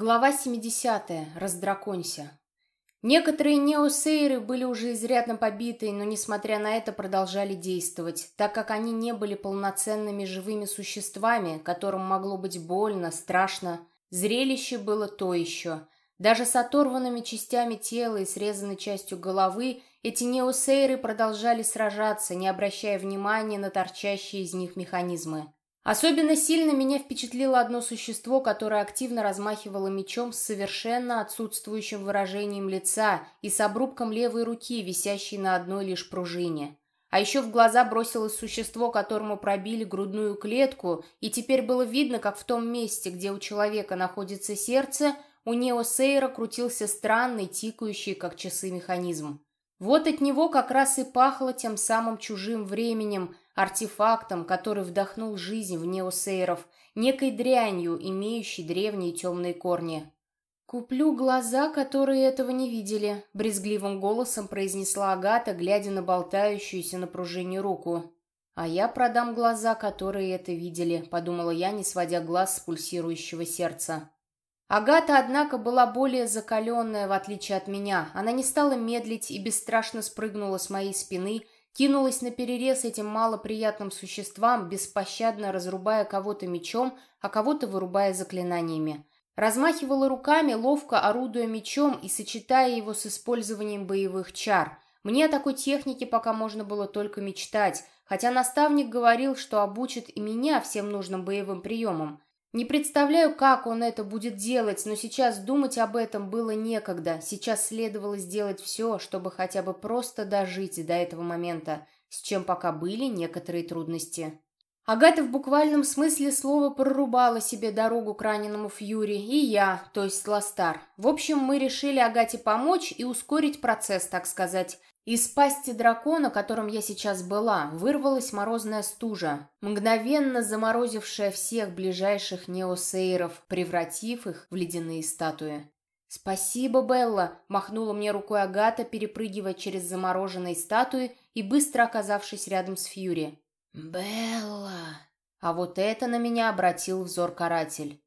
Глава 70. Раздраконься. Некоторые неосейры были уже изрядно побиты, но, несмотря на это, продолжали действовать, так как они не были полноценными живыми существами, которым могло быть больно, страшно. Зрелище было то еще. Даже с оторванными частями тела и срезанной частью головы эти неосейры продолжали сражаться, не обращая внимания на торчащие из них механизмы. Особенно сильно меня впечатлило одно существо, которое активно размахивало мечом с совершенно отсутствующим выражением лица и с обрубком левой руки, висящей на одной лишь пружине. А еще в глаза бросилось существо, которому пробили грудную клетку, и теперь было видно, как в том месте, где у человека находится сердце, у Неосейра крутился странный, тикающий, как часы, механизм. Вот от него как раз и пахло тем самым чужим временем, артефактом, который вдохнул жизнь в неосейров, некой дрянью, имеющей древние темные корни. «Куплю глаза, которые этого не видели», — брезгливым голосом произнесла Агата, глядя на болтающуюся на пружине руку. «А я продам глаза, которые это видели», — подумала я, не сводя глаз с пульсирующего сердца. Агата, однако, была более закаленная, в отличие от меня. Она не стала медлить и бесстрашно спрыгнула с моей спины, кинулась на перерез этим малоприятным существам, беспощадно разрубая кого-то мечом, а кого-то вырубая заклинаниями. Размахивала руками, ловко орудуя мечом и сочетая его с использованием боевых чар. Мне о такой технике пока можно было только мечтать, хотя наставник говорил, что обучит и меня всем нужным боевым приемам. Не представляю, как он это будет делать, но сейчас думать об этом было некогда. Сейчас следовало сделать все, чтобы хотя бы просто дожить до этого момента, с чем пока были некоторые трудности. Агата в буквальном смысле слова прорубала себе дорогу к раненому Фьюри, и я, то есть Ластар. В общем, мы решили Агате помочь и ускорить процесс, так сказать. Из пасти дракона, которым я сейчас была, вырвалась морозная стужа, мгновенно заморозившая всех ближайших неосейров, превратив их в ледяные статуи. «Спасибо, Белла!» – махнула мне рукой Агата, перепрыгивая через замороженные статуи и быстро оказавшись рядом с Фьюри. «Белла!» А вот это на меня обратил взор каратель.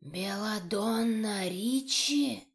«Белладонна Ричи?»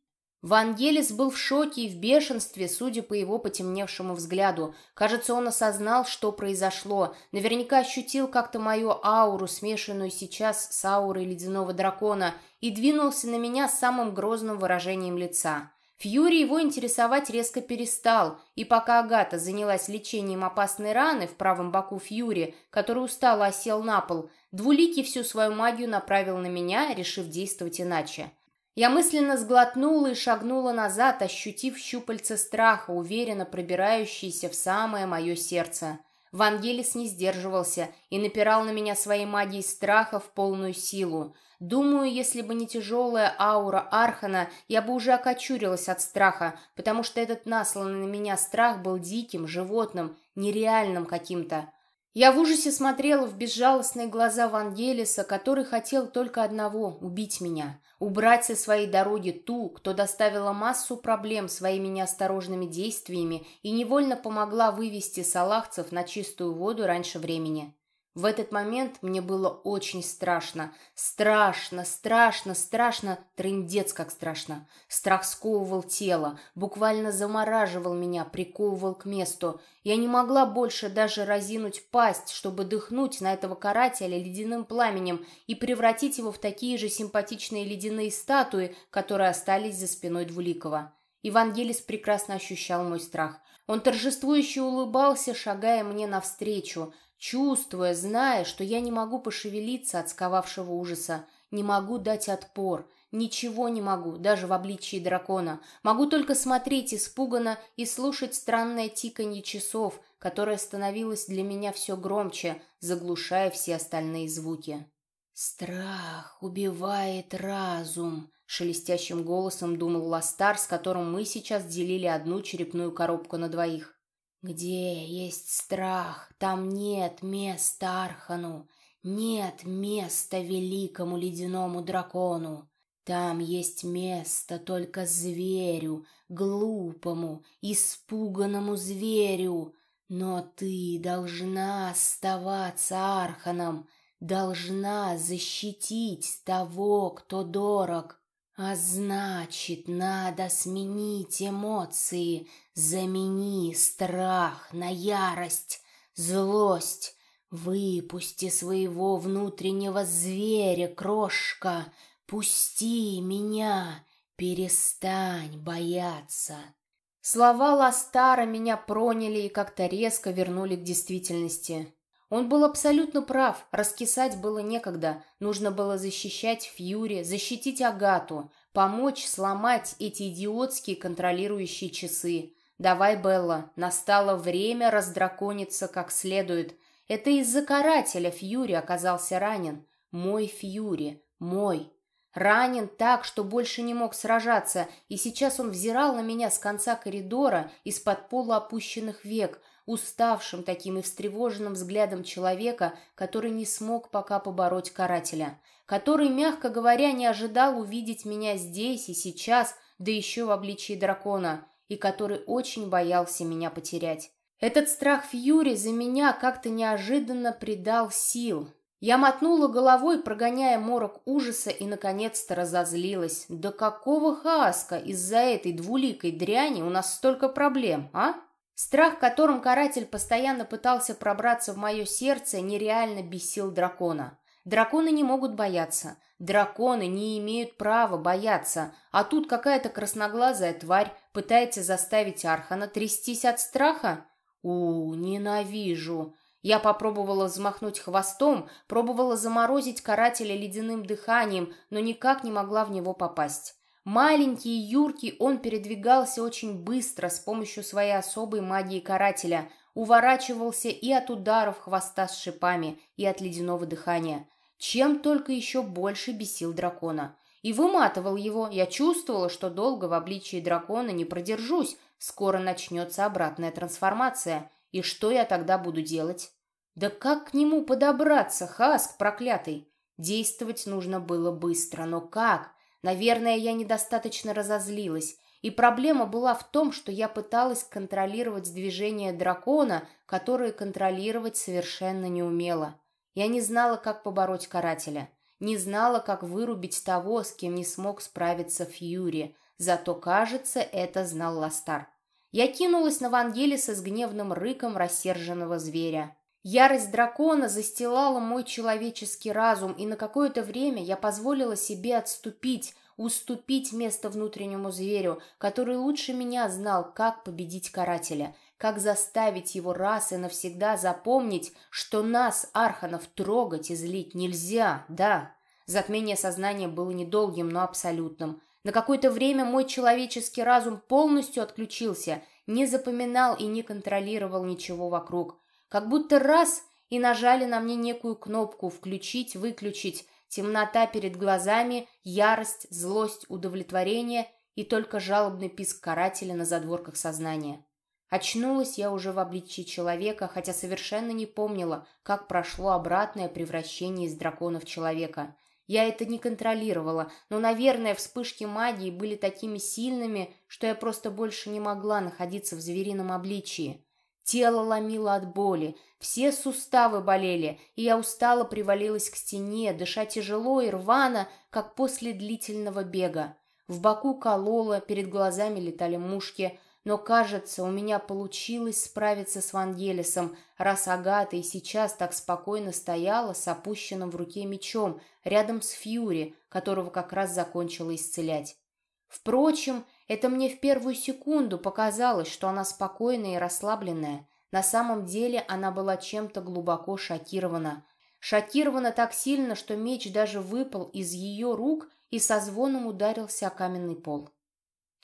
Вангелис был в шоке и в бешенстве, судя по его потемневшему взгляду. Кажется, он осознал, что произошло. Наверняка ощутил как-то мою ауру, смешанную сейчас с аурой ледяного дракона, и двинулся на меня с самым грозным выражением лица. Фьюри его интересовать резко перестал, и пока Агата занялась лечением опасной раны в правом боку Фьюри, который устало осел на пол, Двуликий всю свою магию направил на меня, решив действовать иначе. Я мысленно сглотнула и шагнула назад, ощутив щупальца страха, уверенно пробирающиеся в самое мое сердце. Вангелис не сдерживался и напирал на меня своей магией страха в полную силу. Думаю, если бы не тяжелая аура Архана, я бы уже окочурилась от страха, потому что этот насланный на меня страх был диким, животным, нереальным каким-то. Я в ужасе смотрела в безжалостные глаза Вангелиса, который хотел только одного — убить меня, убрать со своей дороги ту, кто доставила массу проблем своими неосторожными действиями и невольно помогла вывести салахцев на чистую воду раньше времени. В этот момент мне было очень страшно. Страшно, страшно, страшно, трындец как страшно. Страх сковывал тело, буквально замораживал меня, приковывал к месту. Я не могла больше даже разинуть пасть, чтобы дыхнуть на этого карателя ледяным пламенем и превратить его в такие же симпатичные ледяные статуи, которые остались за спиной Двуликова. Евангелис прекрасно ощущал мой страх. Он торжествующе улыбался, шагая мне навстречу – чувствуя, зная, что я не могу пошевелиться от сковавшего ужаса, не могу дать отпор, ничего не могу, даже в обличии дракона. Могу только смотреть испуганно и слушать странное тиканье часов, которое становилось для меня все громче, заглушая все остальные звуки. «Страх убивает разум», — шелестящим голосом думал Ластар, с которым мы сейчас делили одну черепную коробку на двоих. Где есть страх, там нет места Архану, нет места великому ледяному дракону. Там есть место только зверю, глупому, испуганному зверю. Но ты должна оставаться Арханом, должна защитить того, кто дорог. А значит, надо сменить эмоции, замени страх на ярость, злость. Выпусти своего внутреннего зверя, крошка, пусти меня, перестань бояться. Слова Ластара меня проняли и как-то резко вернули к действительности. Он был абсолютно прав, раскисать было некогда. Нужно было защищать Фьюри, защитить Агату, помочь сломать эти идиотские контролирующие часы. «Давай, Белла, настало время раздракониться как следует. Это из-за карателя Фьюри оказался ранен. Мой Фьюри, мой». Ранен так, что больше не мог сражаться, и сейчас он взирал на меня с конца коридора из-под полуопущенных век, уставшим таким и встревоженным взглядом человека, который не смог пока побороть карателя, который, мягко говоря, не ожидал увидеть меня здесь и сейчас, да еще в обличии дракона, и который очень боялся меня потерять. Этот страх Фьюри за меня как-то неожиданно придал сил, я мотнула головой, прогоняя морок ужаса, и, наконец-то, разозлилась. Да какого хаска из-за этой двуликой дряни у нас столько проблем, а? Страх, которым каратель постоянно пытался пробраться в мое сердце, нереально бесил дракона. Драконы не могут бояться. Драконы не имеют права бояться. А тут какая-то красноглазая тварь пытается заставить Архана трястись от страха? У, ненавижу. Я попробовала взмахнуть хвостом, пробовала заморозить карателя ледяным дыханием, но никак не могла в него попасть. Маленький и юркий он передвигался очень быстро с помощью своей особой магии карателя, уворачивался и от ударов хвоста с шипами, и от ледяного дыхания. Чем только еще больше бесил дракона. И выматывал его. Я чувствовала, что долго в обличии дракона не продержусь. Скоро начнется обратная трансформация. И что я тогда буду делать? Да как к нему подобраться, Хаск проклятый? Действовать нужно было быстро, но как? Наверное, я недостаточно разозлилась. И проблема была в том, что я пыталась контролировать движения дракона, которые контролировать совершенно не умела. Я не знала, как побороть карателя. Не знала, как вырубить того, с кем не смог справиться Фьюри. Зато, кажется, это знал Ластар. Я кинулась на Вангелиса с гневным рыком рассерженного зверя. Ярость дракона застилала мой человеческий разум, и на какое-то время я позволила себе отступить, уступить место внутреннему зверю, который лучше меня знал, как победить карателя, как заставить его раз и навсегда запомнить, что нас, арханов, трогать и злить нельзя, да. Затмение сознания было недолгим, но абсолютным. На какое-то время мой человеческий разум полностью отключился, не запоминал и не контролировал ничего вокруг – как будто раз и нажали на мне некую кнопку «включить», «выключить», темнота перед глазами, ярость, злость, удовлетворение и только жалобный писк карателя на задворках сознания. Очнулась я уже в обличии человека, хотя совершенно не помнила, как прошло обратное превращение из дракона в человека. Я это не контролировала, но, наверное, вспышки магии были такими сильными, что я просто больше не могла находиться в зверином обличии. Тело ломило от боли, все суставы болели, и я устало привалилась к стене, дыша тяжело и рвано, как после длительного бега. В боку кололо, перед глазами летали мушки, но, кажется, у меня получилось справиться с Вангелисом, раз Агата и сейчас так спокойно стояла с опущенным в руке мечом рядом с Фьюри, которого как раз закончила исцелять. Впрочем, это мне в первую секунду показалось, что она спокойная и расслабленная. На самом деле она была чем-то глубоко шокирована. Шокирована так сильно, что меч даже выпал из ее рук и со звоном ударился о каменный пол.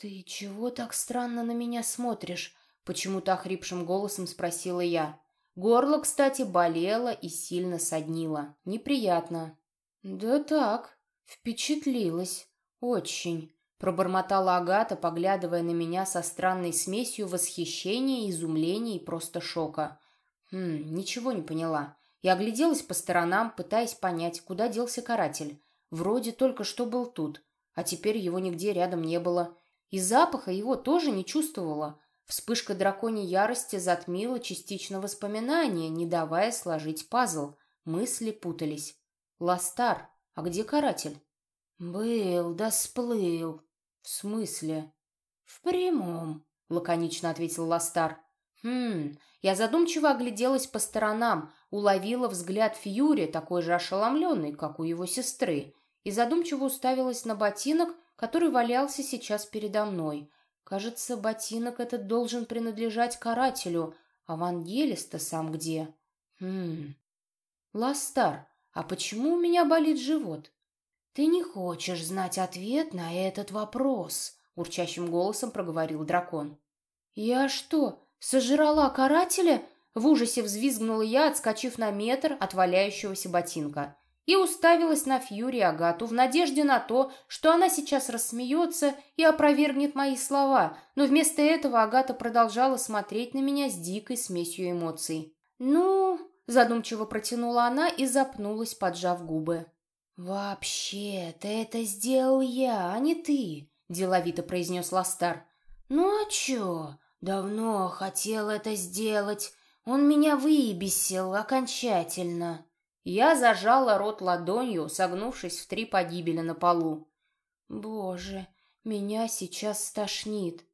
«Ты чего так странно на меня смотришь?» — почему-то охрипшим голосом спросила я. Горло, кстати, болело и сильно соднило. Неприятно. «Да так, впечатлилась. Очень. Пробормотала Агата, поглядывая на меня со странной смесью восхищения, изумления и просто шока. Хм, ничего не поняла. Я огляделась по сторонам, пытаясь понять, куда делся каратель. Вроде только что был тут, а теперь его нигде рядом не было. И запаха его тоже не чувствовала. Вспышка драконьей ярости затмила частично воспоминания, не давая сложить пазл. Мысли путались. «Ластар, а где каратель?» «Был, да сплыл». «В смысле?» «В прямом», — лаконично ответил Ластар. «Хм...» Я задумчиво огляделась по сторонам, уловила взгляд Фьюри, такой же ошеломленный, как у его сестры, и задумчиво уставилась на ботинок, который валялся сейчас передо мной. Кажется, ботинок этот должен принадлежать карателю, а Вангелис-то сам где? Хм... Ластар, а почему у меня болит живот? Ты не хочешь знать ответ на этот вопрос, урчащим голосом проговорил дракон. Я что, сожрала карателя? В ужасе взвизгнула я, отскочив на метр от валяющегося ботинка и уставилась на Фьюри Агату в надежде на то, что она сейчас рассмеется и опровергнет мои слова, но вместо этого Агата продолжала смотреть на меня с дикой смесью эмоций. «Ну...» — задумчиво протянула она и запнулась, поджав губы. «Вообще-то это сделал я, а не ты», — деловито произнес Ластар. «Ну а чё? Давно хотел это сделать. Он меня выбесил окончательно». Я зажала рот ладонью, согнувшись в три погибели на полу. «Боже, меня сейчас стошнит».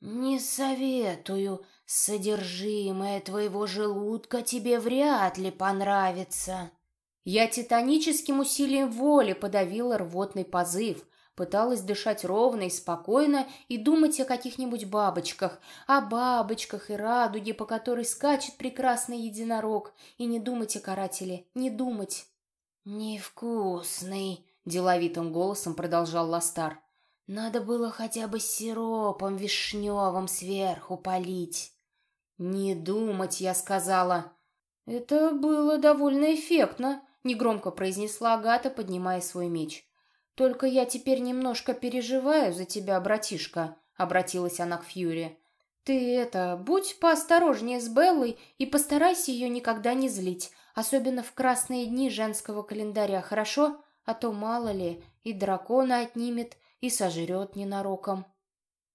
«Не советую. Содержимое твоего желудка тебе вряд ли понравится». Я титаническим усилием воли подавила рвотный позыв, Пыталась дышать ровно и спокойно и думать о каких-нибудь бабочках, о бабочках и радуге, по которой скачет прекрасный единорог, и не думать о карателе, не думать. «Невкусный», — деловитым голосом продолжал Ластар. «Надо было хотя бы сиропом вишневым сверху полить». «Не думать», — я сказала. «Это было довольно эффектно», — негромко произнесла Агата, поднимая свой меч. «Только я теперь немножко переживаю за тебя, братишка», — обратилась она к Фьюри. «Ты это, будь поосторожнее с Беллой и постарайся ее никогда не злить, особенно в красные дни женского календаря, хорошо? А то, мало ли, и дракона отнимет, и сожрет ненароком».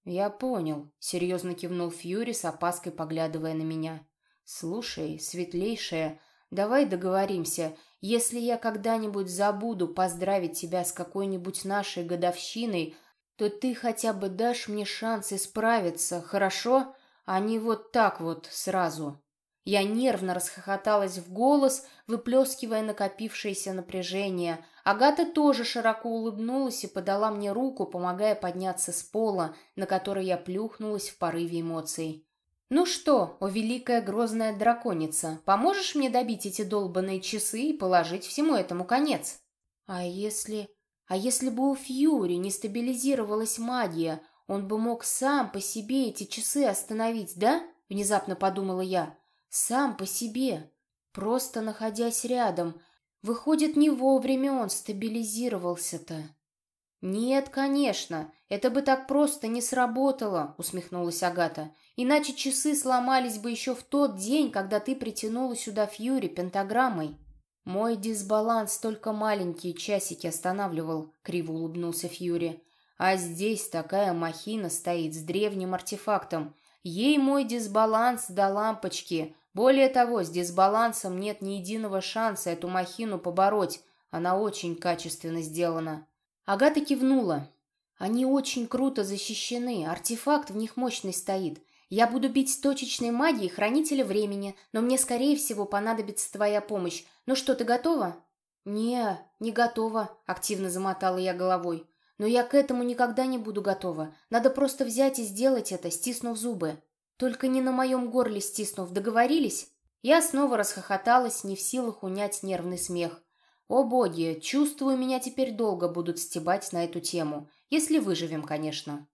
«Я понял», — серьезно кивнул Фьюри с опаской, поглядывая на меня. «Слушай, светлейшая, давай договоримся, если я когда-нибудь забуду поздравить тебя с какой-нибудь нашей годовщиной, то ты хотя бы дашь мне шанс исправиться, хорошо? А не вот так вот сразу». Я нервно расхохоталась в голос, выплескивая накопившееся напряжение. Агата тоже широко улыбнулась и подала мне руку, помогая подняться с пола, на который я плюхнулась в порыве эмоций. «Ну что, о великая грозная драконица, поможешь мне добить эти долбанные часы и положить всему этому конец?» «А если... А если бы у Фьюри не стабилизировалась магия, он бы мог сам по себе эти часы остановить, да?» — внезапно подумала я. «Сам по себе, просто находясь рядом. Выходит, не вовремя он стабилизировался-то». «Нет, конечно, это бы так просто не сработало», — усмехнулась Агата. «Иначе часы сломались бы еще в тот день, когда ты притянула сюда Фьюри пентаграммой». «Мой дисбаланс только маленькие часики останавливал», — криво улыбнулся Фьюри. «А здесь такая махина стоит с древним артефактом. Ей мой дисбаланс до лампочки. Более того, с дисбалансом нет ни единого шанса эту махину побороть. Она очень качественно сделана». Агата кивнула. «Они очень круто защищены, артефакт в них мощный стоит. Я буду бить точечной магией хранителя времени, но мне, скорее всего, понадобится твоя помощь. Ну что, ты готова?» «Не, не готова», — активно замотала я головой. «Но я к этому никогда не буду готова. Надо просто взять и сделать это, стиснув зубы. Только не на моем горле стиснув, договорились?» Я снова расхохоталась, не в силах унять нервный смех. О боги, чувствую, меня теперь долго будут стебать на эту тему, если выживем, конечно.